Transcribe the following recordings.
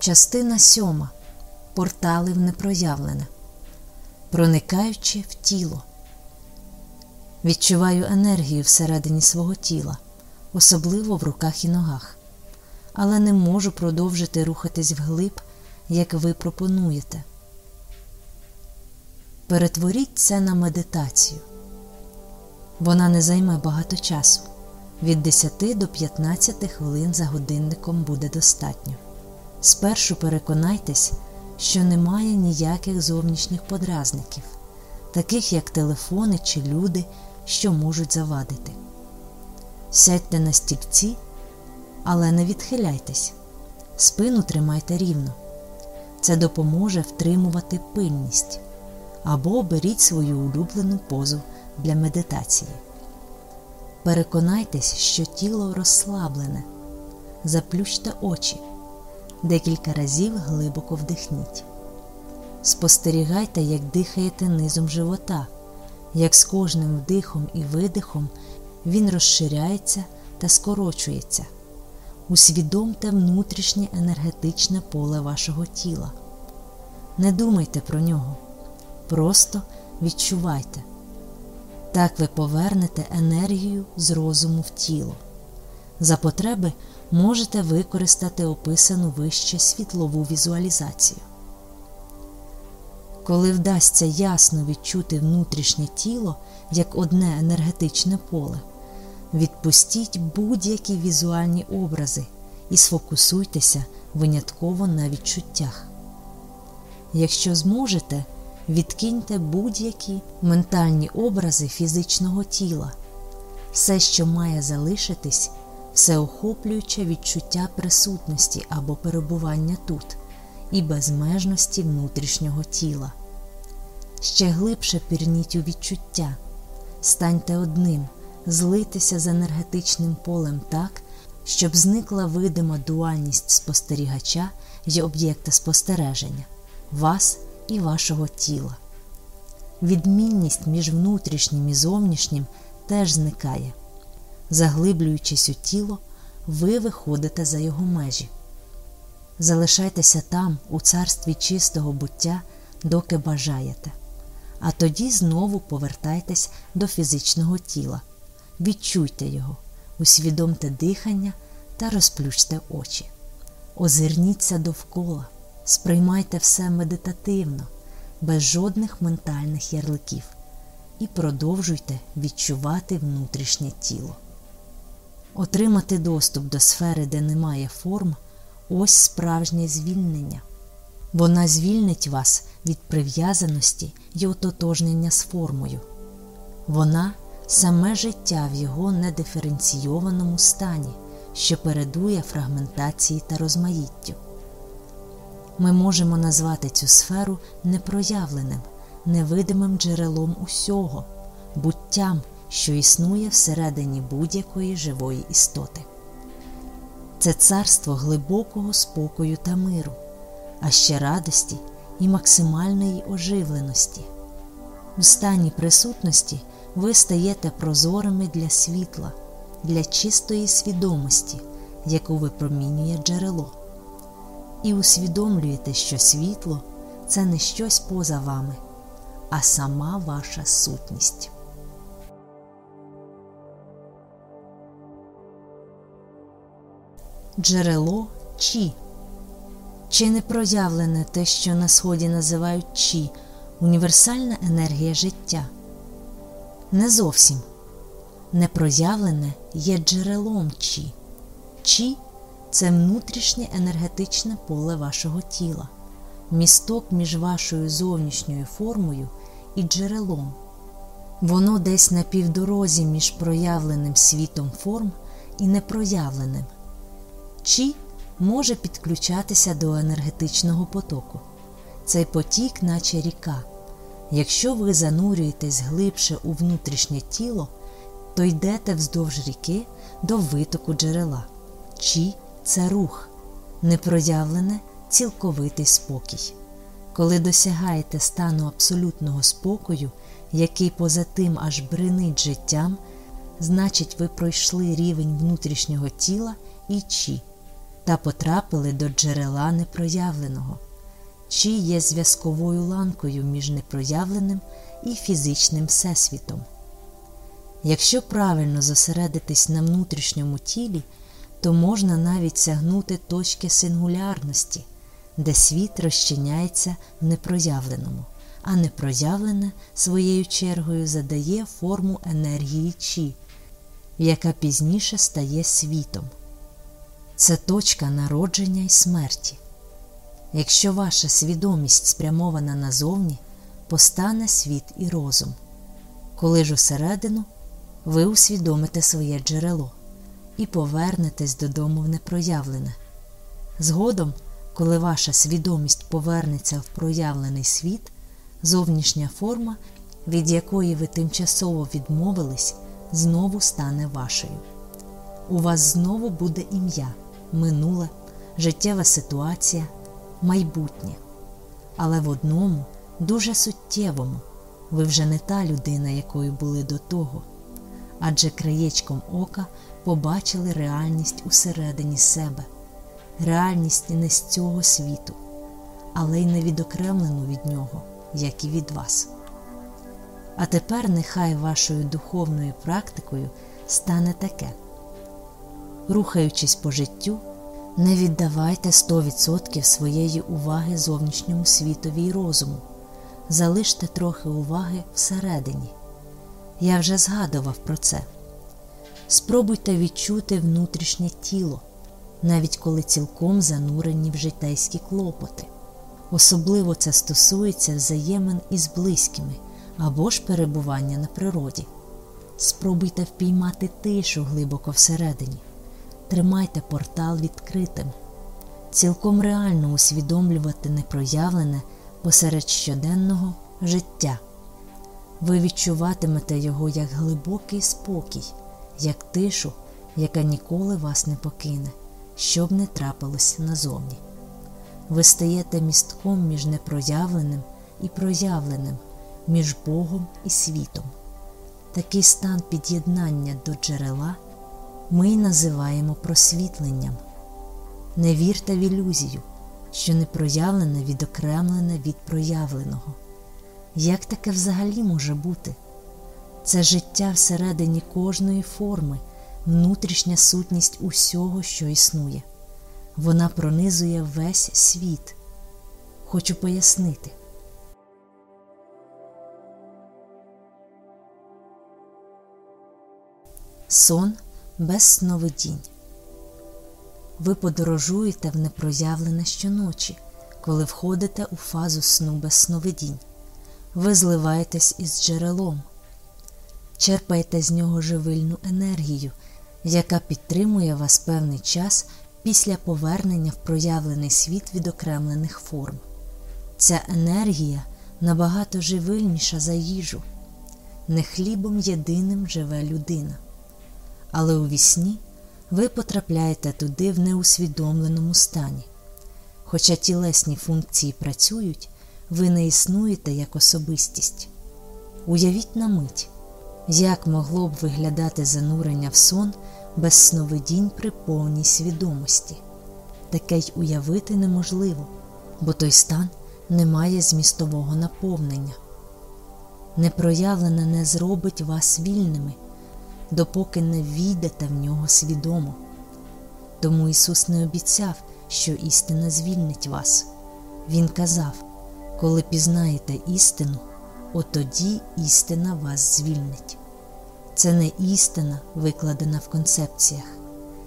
Частина сьома. Портали в непроявлене. Проникаючи в тіло. Відчуваю енергію всередині свого тіла, особливо в руках і ногах, але не можу продовжити рухатись вглиб, як ви пропонуєте. Перетворіть це на медитацію. Вона не займе багато часу. Від 10 до 15 хвилин за годинником буде достатньо. Спершу переконайтесь, що немає ніяких зовнішніх подразників, таких як телефони чи люди, що можуть завадити. Сядьте на стільці, але не відхиляйтесь, спину тримайте рівно. Це допоможе втримувати пильність або беріть свою улюблену позу для медитації. Переконайтесь, що тіло розслаблене, заплющте очі, декілька разів глибоко вдихніть. Спостерігайте, як дихаєте низом живота, як з кожним вдихом і видихом він розширяється та скорочується. Усвідомте внутрішнє енергетичне поле вашого тіла. Не думайте про нього, просто відчувайте. Так ви повернете енергію з розуму в тіло. За потреби можете використати описану вище світлову візуалізацію. Коли вдасться ясно відчути внутрішнє тіло як одне енергетичне поле, відпустіть будь-які візуальні образи і сфокусуйтеся винятково на відчуттях. Якщо зможете, відкиньте будь-які ментальні образи фізичного тіла, все, що має залишитись, всеохоплююче відчуття присутності або перебування тут і безмежності внутрішнього тіла. Ще глибше пірніть у відчуття, станьте одним, злитися з енергетичним полем так, щоб зникла видима дуальність спостерігача й об'єкта спостереження, вас і вашого тіла. Відмінність між внутрішнім і зовнішнім теж зникає. Заглиблюючись у тіло, ви виходите за його межі. Залишайтеся там, у царстві чистого буття, доки бажаєте, а тоді знову повертайтесь до фізичного тіла, відчуйте його, усвідомте дихання та розплющте очі. Озирніться довкола, сприймайте все медитативно, без жодних ментальних ярликів і продовжуйте відчувати внутрішнє тіло. Отримати доступ до сфери, де немає форм, ось справжнє звільнення. Вона звільнить вас від прив'язаності й ототожнення з формою. Вона саме життя в його недиференційованому стані, що передує фрагментації та розмаїттю. Ми можемо назвати цю сферу непроявленим, невидимим джерелом усього, буттям, що існує всередині будь-якої живої істоти. Це царство глибокого спокою та миру, а ще радості і максимальної оживленості. У стані присутності ви стаєте прозорими для світла, для чистої свідомості, яку випромінює джерело, і усвідомлюєте, що світло це не щось поза вами, а сама ваша сутність. Джерело Чі. Чи не проявлене те, що на сході називають Чі, універсальна енергія життя? Не зовсім. Непроявлене є джерелом Чі. Чі це внутрішнє енергетичне поле вашого тіла, місток між вашою зовнішньою формою і джерелом. Воно десь на півдорозі між проявленим світом форм і непроявленим. Чі може підключатися до енергетичного потоку. Цей потік, наче ріка. Якщо ви занурюєтесь глибше у внутрішнє тіло, то йдете вздовж ріки до витоку джерела. Чі це рух, непроявлене цілковитий спокій. Коли досягаєте стану абсолютного спокою, який поза тим аж бринить життям, значить, ви пройшли рівень внутрішнього тіла і чі та потрапили до джерела непроявленого, чи є зв'язковою ланкою між непроявленим і фізичним всесвітом. Якщо правильно зосередитись на внутрішньому тілі, то можна навіть сягнути точки сингулярності, де світ розчиняється в непроявленому, а непроявлене своєю чергою задає форму енергії Чі, яка пізніше стає світом. Це точка народження і смерті. Якщо ваша свідомість спрямована назовні, постане світ і розум. Коли ж усередину ви усвідомите своє джерело і повернетесь додому в непроявлене. Згодом, коли ваша свідомість повернеться в проявлений світ, зовнішня форма, від якої ви тимчасово відмовились, знову стане вашою. У вас знову буде ім'я, минуле, життєва ситуація, майбутнє. Але в одному, дуже суттєвому, ви вже не та людина, якою були до того адже краєчком ока побачили реальність усередині себе, реальність не з цього світу, але й не відокремлену від нього, як і від вас. А тепер нехай вашою духовною практикою стане таке. Рухаючись по життю, не віддавайте 100% своєї уваги зовнішньому світові й розуму, залиште трохи уваги всередині. Я вже згадував про це. Спробуйте відчути внутрішнє тіло, навіть коли цілком занурені в житейські клопоти. Особливо це стосується взаємин із близькими або ж перебування на природі. Спробуйте впіймати тишу глибоко всередині, тримайте портал відкритим, цілком реально усвідомлювати непроявлене посеред щоденного життя ви відчуватимете його як глибокий спокій, як тишу, яка ніколи вас не покине, щоб не трапилось назовні. Ви стаєте містком між непроявленим і проявленим, між Богом і світом. Такий стан під'єднання до джерела ми й називаємо просвітленням. Не вірте в ілюзію, що непроявлене відокремлене від проявленого. Як таке взагалі може бути? Це життя всередині кожної форми, внутрішня сутність усього, що існує. Вона пронизує весь світ. Хочу пояснити. Сон без сновидінь. Ви подорожуєте в непроявлене щоночі, коли входите у фазу сну без сновидінь ви зливаєтесь із джерелом, черпаєте з нього живильну енергію, яка підтримує вас певний час після повернення в проявлений світ відокремлених форм. Ця енергія набагато живильніша за їжу, не хлібом єдиним живе людина. Але у вісні ви потрапляєте туди в неусвідомленому стані. Хоча тілесні функції працюють, ви не існуєте як особистість. Уявіть на мить, як могло б виглядати занурення в сон без сновидінь при повній свідомості. Таке й уявити неможливо, бо той стан не має змістового наповнення. Непроявлене не зробить вас вільними, допоки не війдете в нього свідомо. Тому Ісус не обіцяв, що істина звільнить вас. Він казав коли пізнаєте істину, от тоді істина вас звільнить. Це не істина, викладена в концепціях,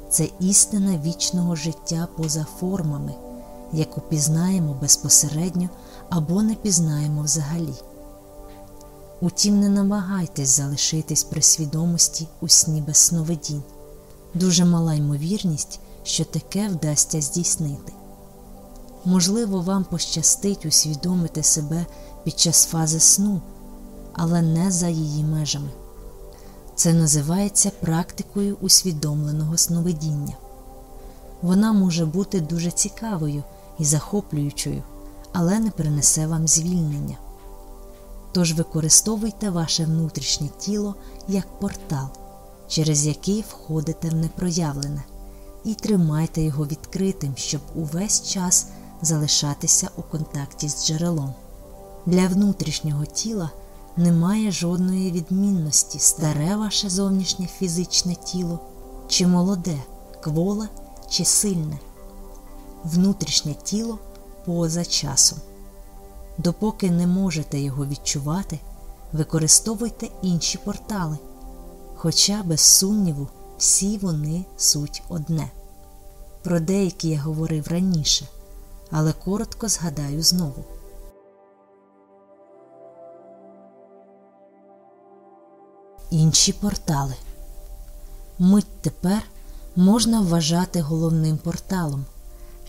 це істина вічного життя поза формами, яку пізнаємо безпосередньо або не пізнаємо взагалі. Утім, не намагайтесь залишитись при свідомості у сні без сновидінь. Дуже мала ймовірність, що таке вдасться здійснити. Можливо, вам пощастить усвідомити себе під час фази сну, але не за її межами. Це називається практикою усвідомленого сновидіння. Вона може бути дуже цікавою і захоплюючою, але не принесе вам звільнення. Тож використовуйте ваше внутрішнє тіло як портал, через який входите в непроявлене, і тримайте його відкритим, щоб увесь час залишатися у контакті з джерелом. Для внутрішнього тіла немає жодної відмінності, старе ваше зовнішнє фізичне тіло, чи молоде, кволе чи сильне, внутрішнє тіло поза часом. Допоки не можете його відчувати, використовуйте інші портали, хоча, без сумніву, всі вони суть одне. Про деякі я говорив раніше, але коротко згадаю знову. Інші портали. Мить тепер можна вважати головним порталом.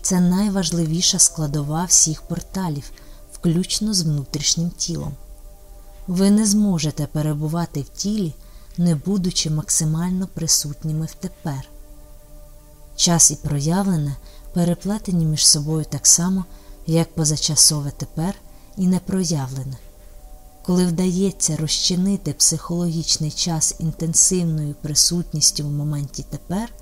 Це найважливіша складова всіх порталів, включно з внутрішнім тілом. Ви не зможете перебувати в тілі, не будучи максимально присутніми в тепер. Час і проявлене переплетені між собою так само, як позачасове тепер і непроявлене. Коли вдається розчинити психологічний час інтенсивною присутністю в моменті тепер,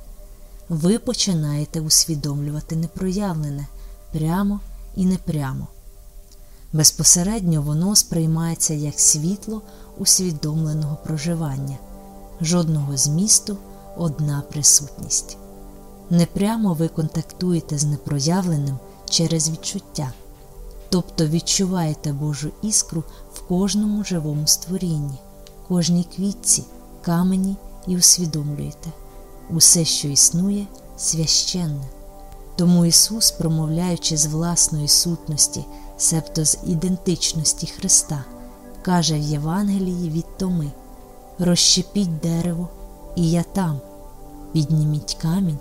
ви починаєте усвідомлювати непроявлене прямо і непрямо. Безпосередньо воно сприймається як світло усвідомленого проживання, жодного змісту, одна присутність. Непрямо ви контактуєте з непроявленим через відчуття, тобто відчуваєте Божу іскру в кожному живому створінні, кожній квітці, камені і усвідомлюєте усе, що існує, священне. Тому Ісус, промовляючи з власної сутності, себто з ідентичності Христа, каже в Євангелії від Томи: Розщепіть дерево, і я там, підніміть камінь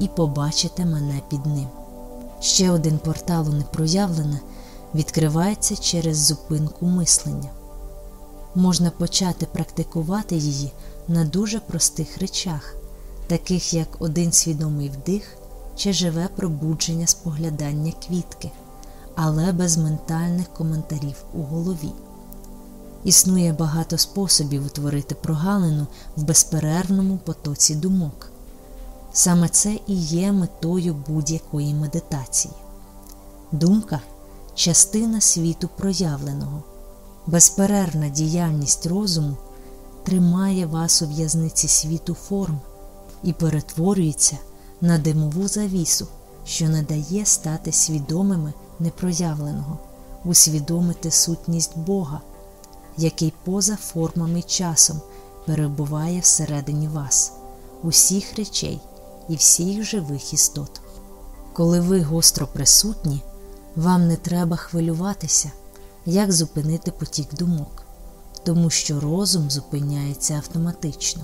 і побачите мене під ним. Ще один портал у непроявлене відкривається через зупинку мислення. Можна почати практикувати її на дуже простих речах, таких як один свідомий вдих чи живе пробудження споглядання квітки, але без ментальних коментарів у голові. Існує багато способів утворити прогалину в безперервному потоці думок. Саме це і є метою будь-якої медитації. Думка частина світу проявленого, безперервна діяльність розуму тримає вас у в'язниці світу форм і перетворюється на димову завісу, що не дає стати свідомими непроявленого, усвідомити сутність Бога, який поза формами й часом перебуває всередині вас, усіх речей і всіх живих істот. Коли ви гостро присутні, вам не треба хвилюватися, як зупинити потік думок, тому що розум зупиняється автоматично.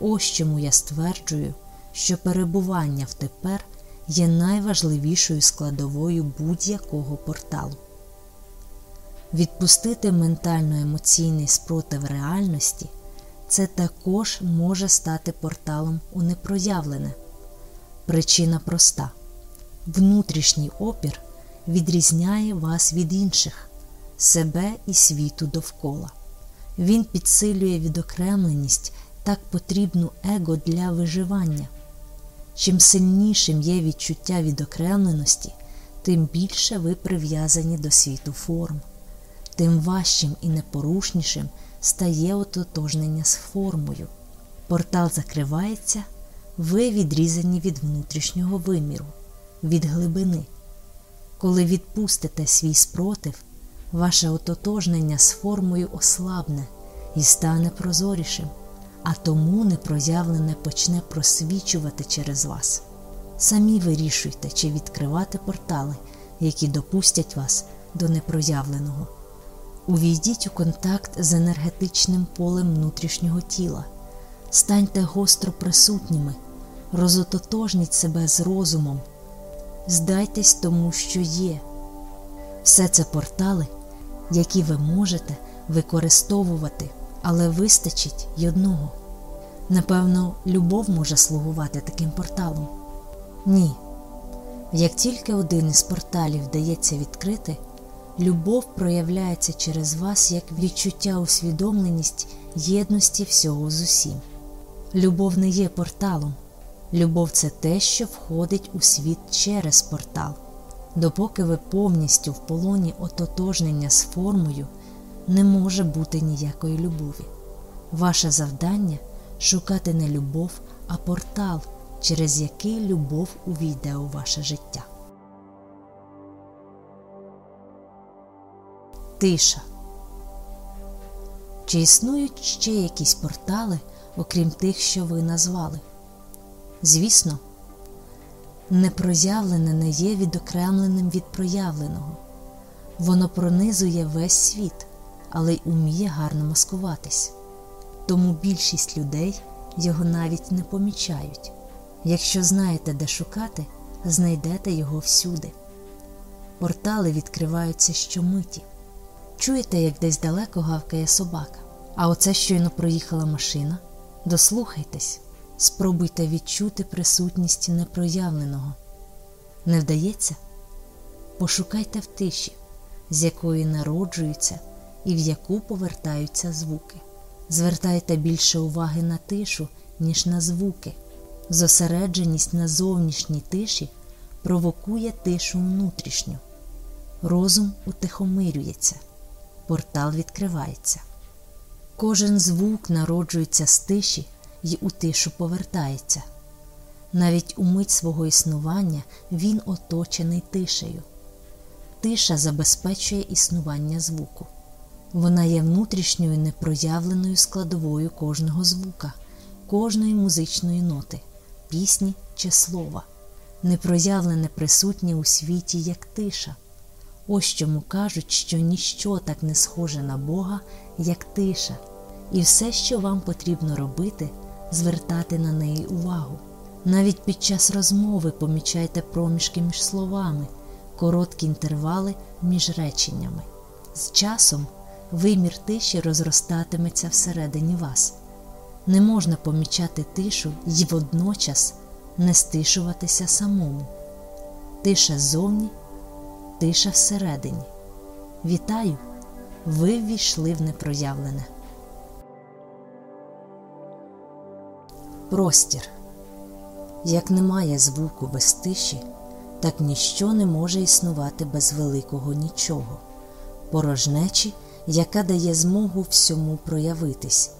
Ось чому я стверджую, що перебування в тепер є найважливішою складовою будь-якого порталу. Відпустити ментально-емоційний спротив реальності це також може стати порталом у непроявлене. Причина проста: внутрішній опір відрізняє вас від інших, себе і світу довкола. Він підсилює відокремленість так потрібну его для виживання. Чим сильнішим є відчуття відокремленості, тим більше ви прив'язані до світу форм, тим важчим і непорушнішим стає ототожнення з формою. Портал закривається, ви відрізані від внутрішнього виміру, від глибини. Коли відпустите свій спротив, ваше ототожнення з формою ослабне і стане прозорішим а тому непроявлене почне просвічувати через вас. Самі вирішуйте, чи відкривати портали, які допустять вас до непроявленого. Увійдіть у контакт з енергетичним полем внутрішнього тіла, станьте гостро присутніми, розототожніть себе з розумом, здайтесь тому, що є. Все це портали, які ви можете використовувати але вистачить й одного. Напевно, любов може слугувати таким порталом? Ні. Як тільки один із порталів вдається відкрити, любов проявляється через вас як відчуття усвідомленість єдності всього з усім. Любов не є порталом, Любов це те, що входить у світ через портал. Допоки ви повністю в полоні ототожнення з формою, не може бути ніякої любові. Ваше завдання шукати не любов, а портал, через який любов увійде у ваше життя. Тиша. Чи існують ще якісь портали, окрім тих, що ви назвали? Звісно, непроявлене не є відокремленим від проявленого. Воно пронизує весь світ, але й уміє гарно маскуватись. Тому більшість людей його навіть не помічають. Якщо знаєте, де шукати, знайдете його всюди. Портали відкриваються щомиті. Чуєте, як десь далеко гавкає собака, а оце щойно проїхала машина. Дослухайтесь, спробуйте відчути присутність непроявленого. Не вдається? Пошукайте в тиші, з якої народжуються і в яку повертаються звуки. Звертайте більше уваги на тишу, ніж на звуки. Зосередженість на зовнішній тиші провокує тишу внутрішню. Розум утихомирюється, портал відкривається. Кожен звук народжується з тиші і у тишу повертається. Навіть у мить свого існування він оточений тишею. Тиша забезпечує існування звуку. Вона є внутрішньою непроявленою складовою кожного звука, кожної музичної ноти, пісні чи слова, непроявлене присутнє у світі як тиша. Ось чому кажуть, що ніщо так не схоже на Бога, як тиша, і все, що вам потрібно робити, звертати на неї увагу. Навіть під час розмови помічайте проміжки між словами, короткі інтервали між реченнями. З часом вимір тиші розростатиметься всередині вас. Не можна помічати тишу і водночас не стишуватися самому. Тиша ззовні, тиша всередині. Вітаю! Ви ввійшли в непроявлене. Простір. Як немає звуку без тиші, так ніщо не може існувати без великого нічого, порожнечі, яка дає змогу всьому проявитись.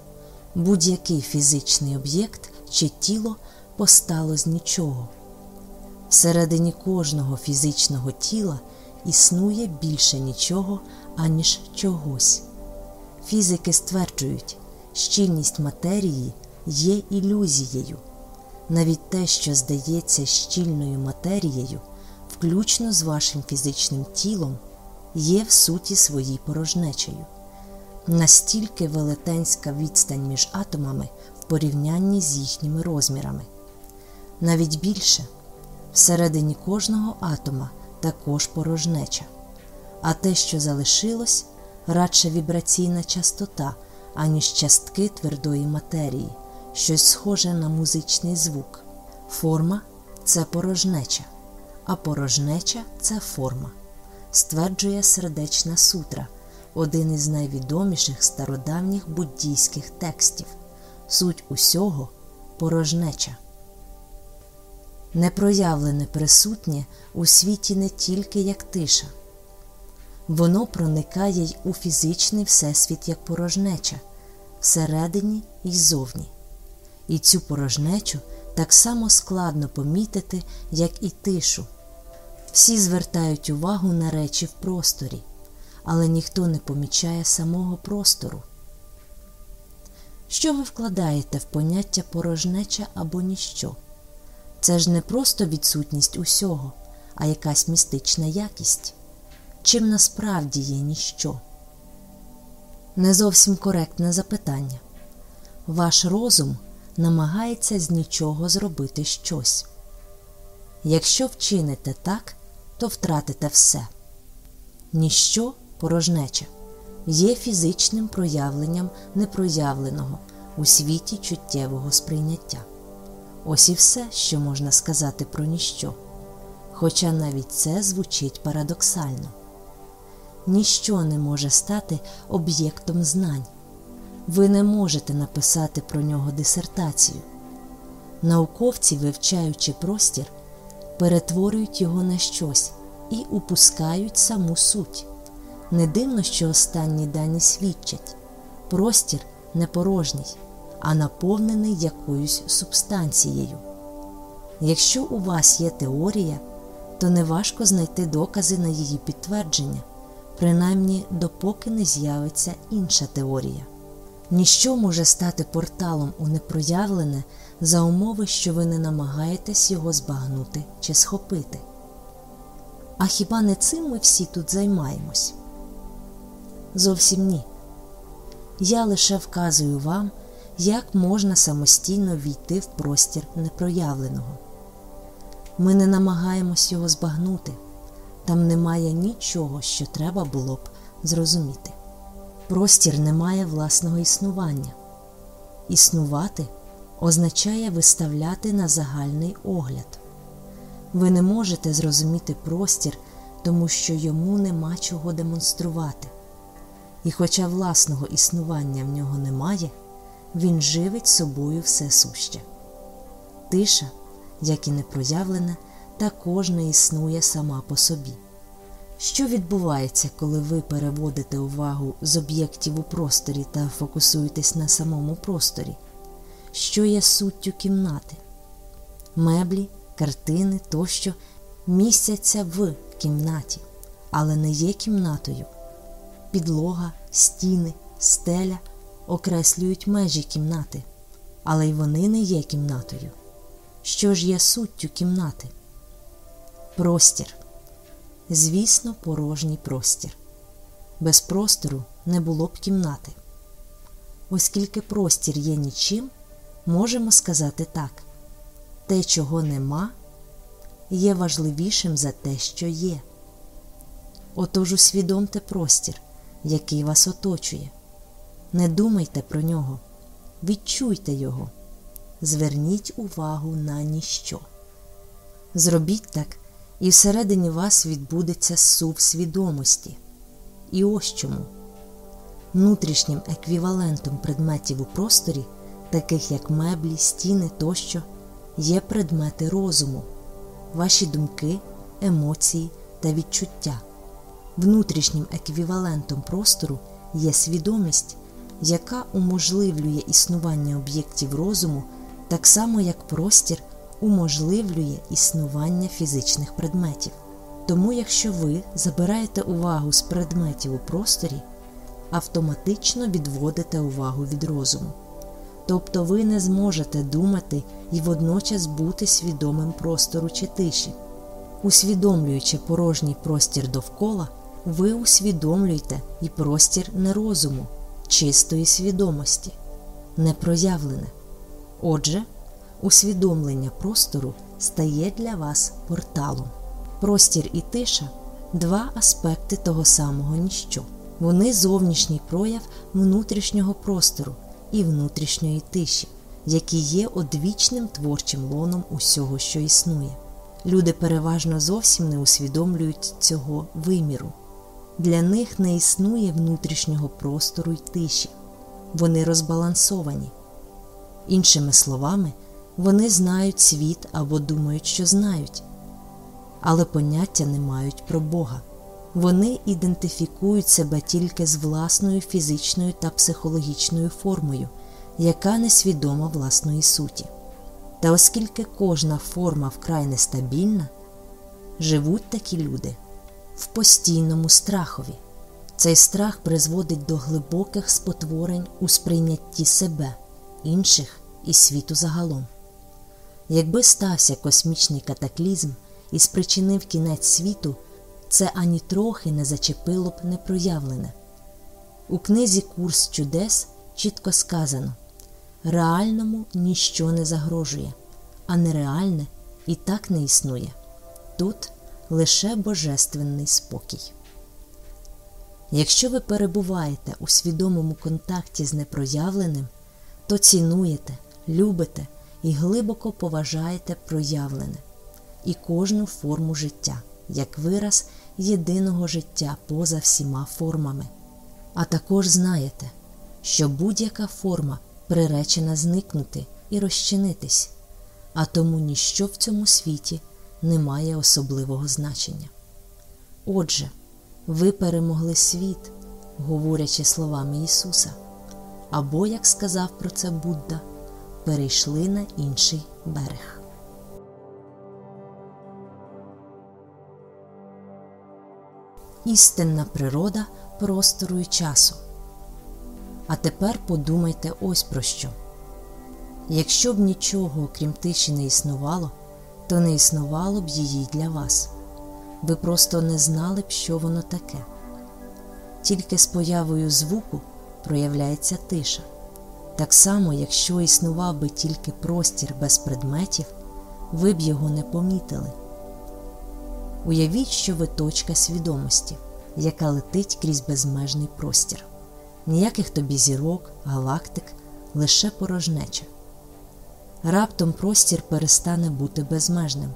Будь-який фізичний об'єкт чи тіло постало з нічого. Всередині кожного фізичного тіла існує більше нічого, аніж чогось. Фізики стверджують, щільність матерії є ілюзією. Навіть те, що здається щільною матерією, включно з вашим фізичним тілом, є в суті своїй порожнечею. Настільки велетенська відстань між атомами в порівнянні з їхніми розмірами. Навіть більше всередині кожного атома також порожнеча, а те, що залишилось, радше вібраційна частота, аніж частки твердої матерії, щось схоже на музичний звук. Форма це порожнеча, а порожнеча це форма, стверджує сердечна сутра, один із найвідоміших стародавніх буддійських текстів. Суть усього порожнеча. Непроявлене присутнє у світі не тільки як тиша, воно проникає й у фізичний всесвіт як порожнеча, всередині й зовні. І цю порожнечу так само складно помітити, як і тишу. Всі звертають увагу на речі в просторі, але ніхто не помічає самого простору. Що ви вкладаєте в поняття порожнеча або ніщо? Це ж не просто відсутність усього, а якась містична якість. Чим насправді є ніщо? Не зовсім коректне запитання. Ваш розум намагається з нічого зробити щось. Якщо вчините так, то втратите все. Ніщо порожнеча є фізичним проявленням непроявленого у світі чуттєвого сприйняття. Ось і все, що можна сказати про ніщо, хоча навіть це звучить парадоксально. Ніщо не може стати об'єктом знань. Ви не можете написати про нього дисертацію. Науковці, вивчаючи простір, перетворюють його на щось і упускають саму суть. Не дивно, що останні дані свідчать простір не порожній, а наповнений якоюсь субстанцією. Якщо у вас є теорія, то неважко знайти докази на її підтвердження, принаймні допоки не з'явиться інша теорія. Ніщо може стати порталом у непроявлене за умови, що ви не намагаєтесь його збагнути чи схопити. А хіба не цим ми всі тут займаємось? Зовсім ні. Я лише вказую вам, як можна самостійно війти в простір непроявленого. Ми не намагаємось його збагнути, там немає нічого, що треба було б зрозуміти. Простір не має власного існування. Існувати означає виставляти на загальний огляд. Ви не можете зрозуміти простір, тому що йому нема чого демонструвати. І, хоча власного існування в нього немає, він живить собою все суще. Тиша, як і непроявлена, також не існує сама по собі. Що відбувається, коли ви переводите увагу з об'єктів у просторі та фокусуєтесь на самому просторі? Що є суттю кімнати? Меблі, картини тощо містяться в кімнаті, але не є кімнатою. Підлога, стіни, стеля окреслюють межі кімнати, але й вони не є кімнатою. Що ж є суттю кімнати? Простір. Звісно, порожній простір. Без простору не було б кімнати. Оскільки простір є нічим, можемо сказати так: те, чого нема, є важливішим за те, що є. Отож усвідомте простір, який вас оточує. Не думайте про нього, відчуйте його, зверніть увагу на ніщо. Зробіть так, і всередині вас відбудеться сув свідомості. І ось чому. Внутрішнім еквівалентом предметів у просторі, таких як меблі, стіни тощо, є предмети розуму, ваші думки, емоції та відчуття. Внутрішнім еквівалентом простору є свідомість, яка уможливлює існування об'єктів розуму, так само як простір уможливлює існування фізичних предметів. Тому, якщо ви забираєте увагу з предметів у просторі, автоматично відводите увагу від розуму. Тобто ви не зможете думати і водночас бути свідомим простору чи тиші. Усвідомлюючи порожній простір довкола, ви усвідомлюєте і простір нерозуму, чистої свідомості, непроявлене. Отже, усвідомлення простору стає для вас порталом. Простір і тиша два аспекти того самого ніщо. Вони зовнішній прояв внутрішнього простору і внутрішньої тиші, які є одвічним творчим лоном усього, що існує. Люди переважно зовсім не усвідомлюють цього виміру. Для них не існує внутрішнього простору й тиші, вони розбалансовані. Іншими словами, вони знають світ або думають, що знають, але поняття не мають про Бога. Вони ідентифікують себе тільки з власною фізичною та психологічною формою, яка несвідома власної суті. Та оскільки кожна форма вкрай нестабільна, живуть такі люди в постійному страхові. Цей страх призводить до глибоких спотворень у сприйнятті себе, інших і світу загалом. Якби стався космічний катаклізм і спричинив кінець світу, це ані трохи не зачепило б непроявлене. У книзі Курс чудес чітко сказано реальному ніщо не загрожує, а нереальне і так не існує. Тут лише божественний спокій. Якщо ви перебуваєте у свідомому контакті з непроявленим, то цінуєте, любите і глибоко поважаєте проявлене і кожну форму життя як вираз єдиного життя поза всіма формами. А також знаєте, що будь-яка форма приречена зникнути і розчинитись, а тому ніщо в цьому світі не має особливого значення. Отже, ви перемогли світ, говорячи словами Ісуса, або, як сказав про це Будда, перейшли на інший берег. Істинна природа простору і часу. А тепер подумайте ось про що. Якщо б нічого, окрім тиші, не існувало, то не існувало б її для вас. Ви просто не знали б, що воно таке. Тільки з появою звуку проявляється тиша. Так само, якщо існував би тільки простір без предметів, ви б його не помітили. Уявіть, що ви точка свідомості, яка летить крізь безмежний простір. Ніяких тобі зірок, галактик, лише порожнеча. Раптом простір перестане бути безмежним,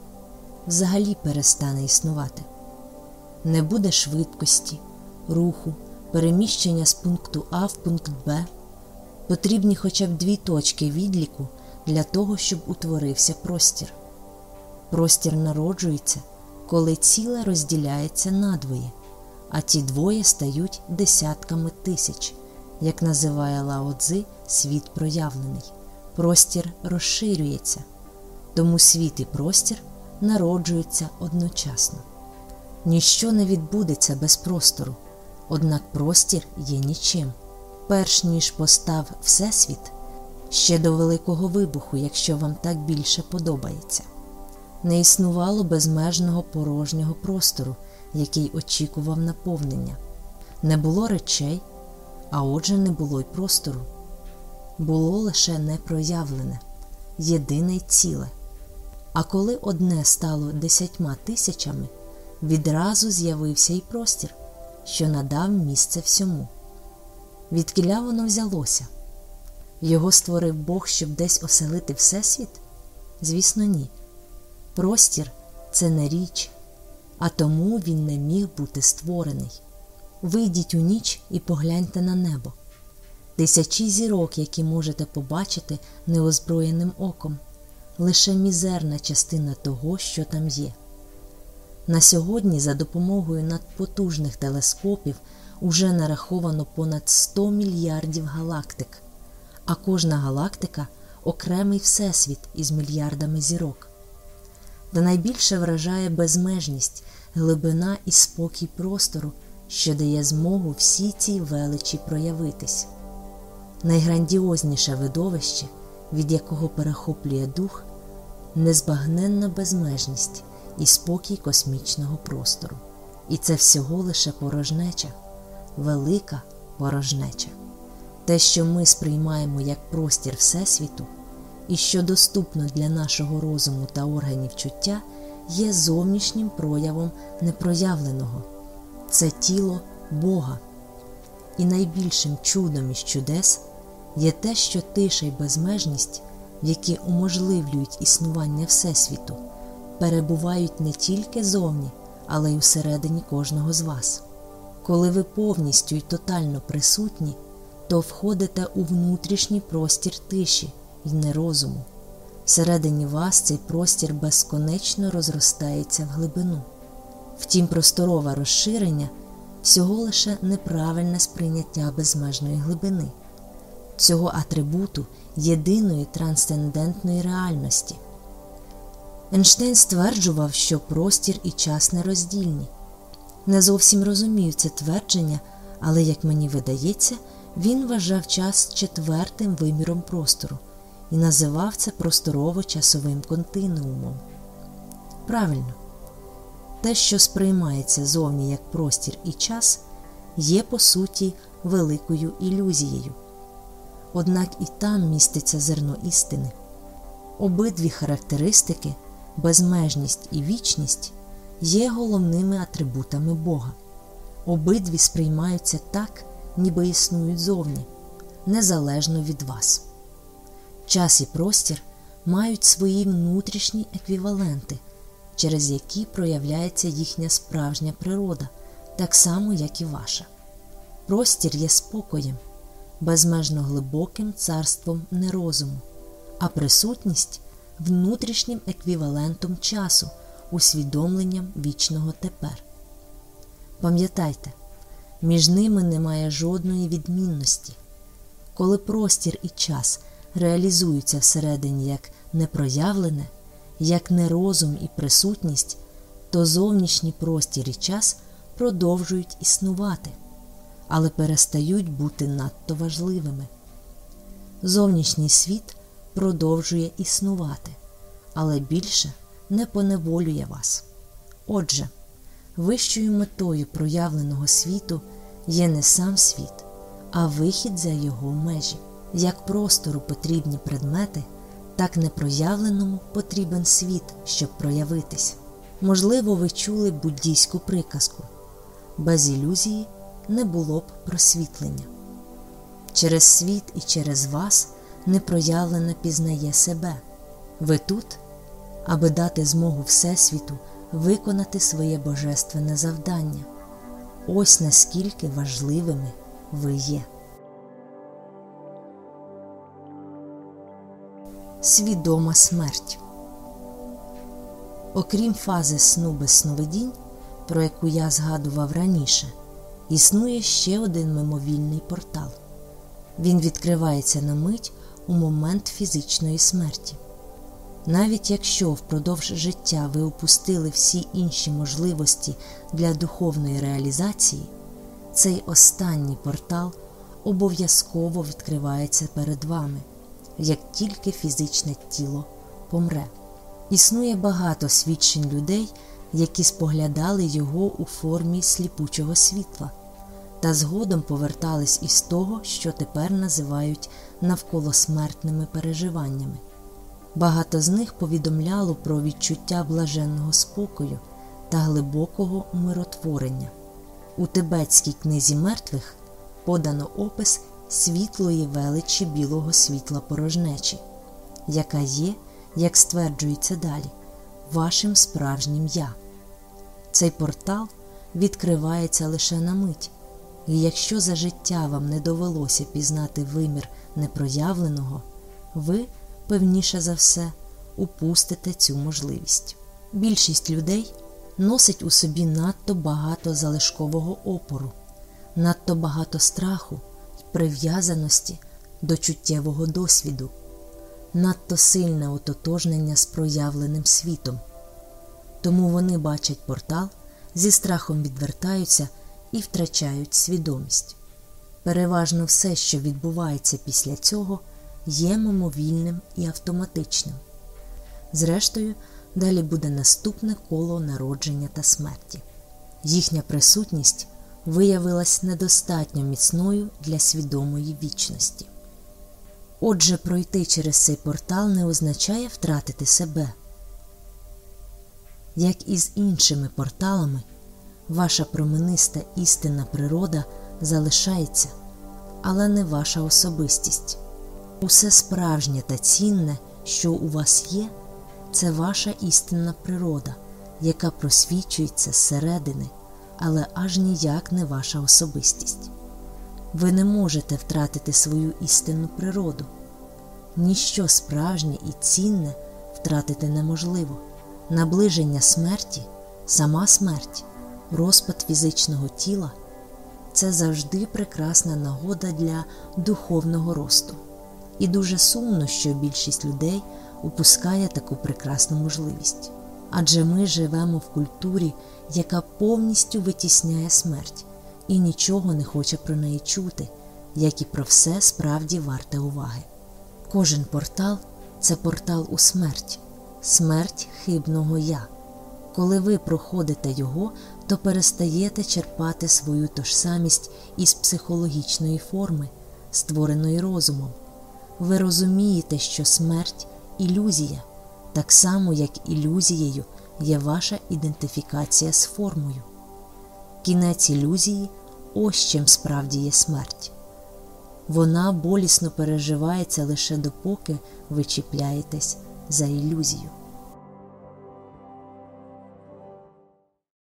взагалі перестане існувати. Не буде швидкості, руху, переміщення з пункту А в пункт Б. Потрібні хоча б дві точки відліку для того, щоб утворився простір. Простір народжується, коли ціле розділяється надвоє, а ті двоє стають десятками тисяч, як називає Лао Цзи світ проявлений. Простір розширюється, тому світ і простір народжуються одночасно. Ніщо не відбудеться без простору, однак простір є нічим. Перш ніж постав Всесвіт, ще до Великого вибуху, якщо вам так більше подобається, не існувало безмежного порожнього простору, який очікував наповнення. Не було речей, а отже, не було й простору. Було лише непроявлене, єдине й ціле. А коли одне стало десятьма тисячами, відразу з'явився й простір, що надав місце всьому. Відкіля воно взялося? Його створив Бог, щоб десь оселити Всесвіт? Звісно, ні. Простір це не річ, а тому він не міг бути створений. Вийдіть у ніч і погляньте на небо. Тисячі зірок, які можете побачити неозброєним оком, лише мізерна частина того, що там є. На сьогодні, за допомогою надпотужних телескопів, уже нараховано понад 100 мільярдів галактик, а кожна галактика окремий всесвіт із мільярдами зірок. Та найбільше вражає безмежність, глибина і спокій простору, що дає змогу всій цій величі проявитись. Найграндіозніше видовище, від якого перехоплює дух, незбагненна безмежність і спокій космічного простору. І це всього лише порожнеча, велика порожнеча. Те, що ми сприймаємо як простір Всесвіту, і що доступно для нашого розуму та органів чуття, є зовнішнім проявом непроявленого це тіло Бога. І найбільшим чудом із чудес є те, що тиша й безмежність, які уможливлюють існування Всесвіту, перебувають не тільки зовні, але й усередині кожного з вас. Коли ви повністю й тотально присутні, то входите у внутрішній простір тиші й нерозуму. Всередині вас цей простір безконечно розростається в глибину. Втім, просторове розширення всього лише неправильне сприйняття безмежної глибини, цього атрибуту єдиної трансцендентної реальності. Ейнштейн стверджував, що простір і час нероздільні. Не зовсім розумію це твердження, але, як мені видається, він вважав час четвертим виміром простору і називав це просторово-часовим континуумом. Правильно, те, що сприймається зовні як простір і час, є по суті великою ілюзією. Однак і там міститься зерно істини. Обидві характеристики, безмежність і вічність, є головними атрибутами Бога. Обидві сприймаються так, ніби існують зовні, незалежно від вас. Час і простір мають свої внутрішні еквіваленти, через які проявляється їхня справжня природа, так само, як і ваша. Простір є спокоєм, безмежно глибоким царством нерозуму, а присутність внутрішнім еквівалентом часу, усвідомленням вічного тепер. Пам'ятайте, між ними немає жодної відмінності. Коли простір і час реалізуються всередині як непроявлене, як нерозум і присутність, то зовнішній простір і час продовжують існувати, але перестають бути надто важливими. Зовнішній світ продовжує існувати, але більше не поневолює вас. Отже, вищою метою проявленого світу є не сам світ, а вихід за його межі. Як простору потрібні предмети, так непроявленому потрібен світ, щоб проявитись. Можливо, ви чули буддійську приказку без ілюзії не було б просвітлення. Через світ і через вас непроявлене пізнає себе. Ви тут, аби дати змогу Всесвіту виконати своє божественне завдання. Ось наскільки важливими ви є. Свідома смерть. Окрім фази сну без сновидінь, про яку я згадував раніше, існує ще один мимовільний портал. Він відкривається на мить у момент фізичної смерті. Навіть якщо впродовж життя ви опустили всі інші можливості для духовної реалізації, цей останній портал обов'язково відкривається перед вами, як тільки фізичне тіло помре. Існує багато свідчень людей, які споглядали його у формі сліпучого світла, та згодом повертались із того, що тепер називають навколосмертними переживаннями. Багато з них повідомляло про відчуття блаженного спокою та глибокого умиротворення. У тибетській книзі мертвих подано опис світлої величі білого світла порожнечі, яка є, як стверджується далі, вашим справжнім я. Цей портал відкривається лише на мить, і якщо за життя вам не довелося пізнати вимір непроявленого, ви певніше за все, упустите цю можливість. Більшість людей носить у собі надто багато залишкового опору, надто багато страху прив'язаності до чуттєвого досвіду, надто сильне ототожнення з проявленим світом. Тому вони бачать портал, зі страхом відвертаються і втрачають свідомість. Переважно все, що відбувається після цього є мимовільним і автоматичним. Зрештою, далі буде наступне коло народження та смерті. Їхня присутність виявилась недостатньо міцною для свідомої вічності. Отже, пройти через цей портал не означає втратити себе. Як і з іншими порталами, ваша промениста істинна природа залишається, але не ваша особистість. Усе справжнє та цінне, що у вас є, це ваша істинна природа, яка просвічується зсередини, але аж ніяк не ваша особистість. Ви не можете втратити свою істинну природу. Ніщо справжнє і цінне втратити неможливо. Наближення смерті, сама смерть, розпад фізичного тіла це завжди прекрасна нагода для духовного росту. І дуже сумно, що більшість людей упускає таку прекрасну можливість. Адже ми живемо в культурі, яка повністю витісняє смерть і нічого не хоче про неї чути, як і про все справді варте уваги. Кожен портал це портал у смерть, смерть хибного я. Коли ви проходите його, то перестаєте черпати свою тожсамість із психологічної форми, створеної розумом ви розумієте, що смерть ілюзія, так само, як ілюзією є ваша ідентифікація з формою. Кінець ілюзії ось чим справді є смерть. Вона болісно переживається лише допоки ви чіпляєтесь за ілюзію.